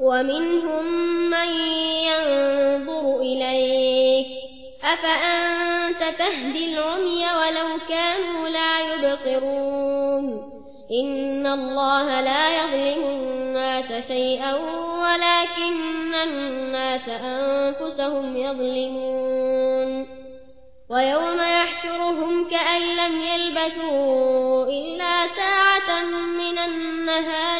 ومنهم من ينظر إليك. أفأنت تهدي العمي ولو كانوا لا يبقرون إن الله لا يظلم الناس شيئا ولكن الناس أنفسهم يظلمون. ويوم يحشرهم كأن لم يلبثوا إلا ساعة من النهار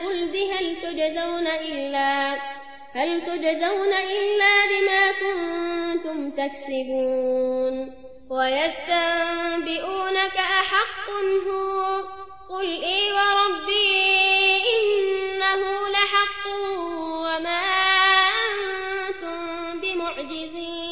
الخلد هل تجزون إلا هل تجزون إلا بما كنتم تكسبون ويستنبئونك أحق هو قل إي وربي إنه لحق وما أنتم بمعجزين